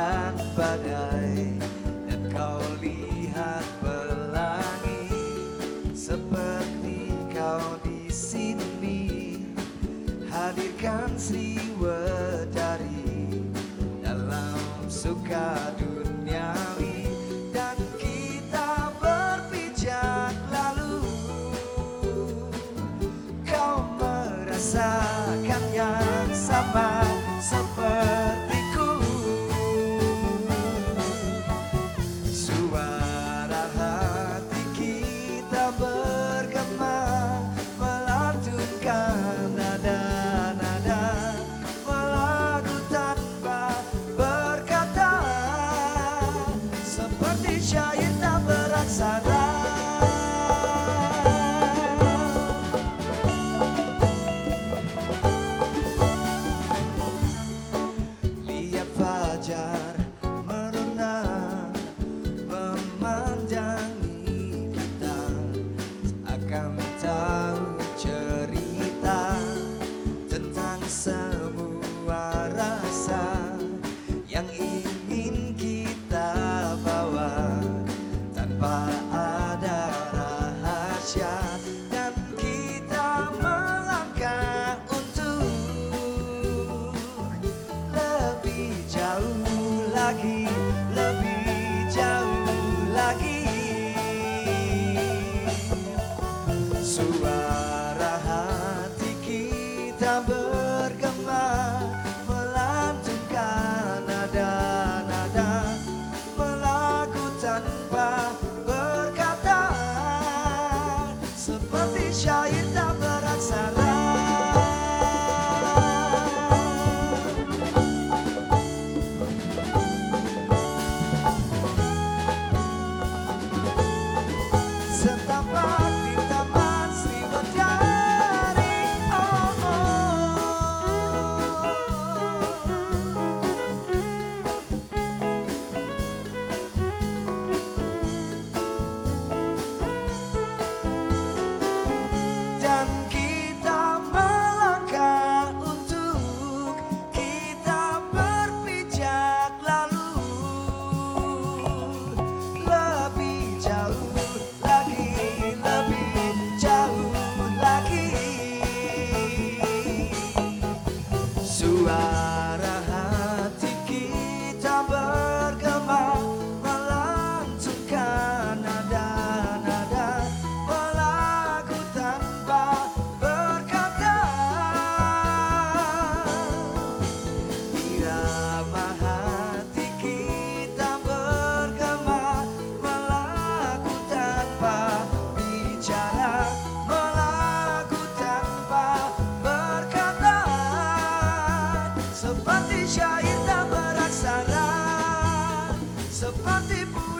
dan badai dan kau lihat pelangi. Seperti kau di sini hadirkan Sriwati casa love. party boy.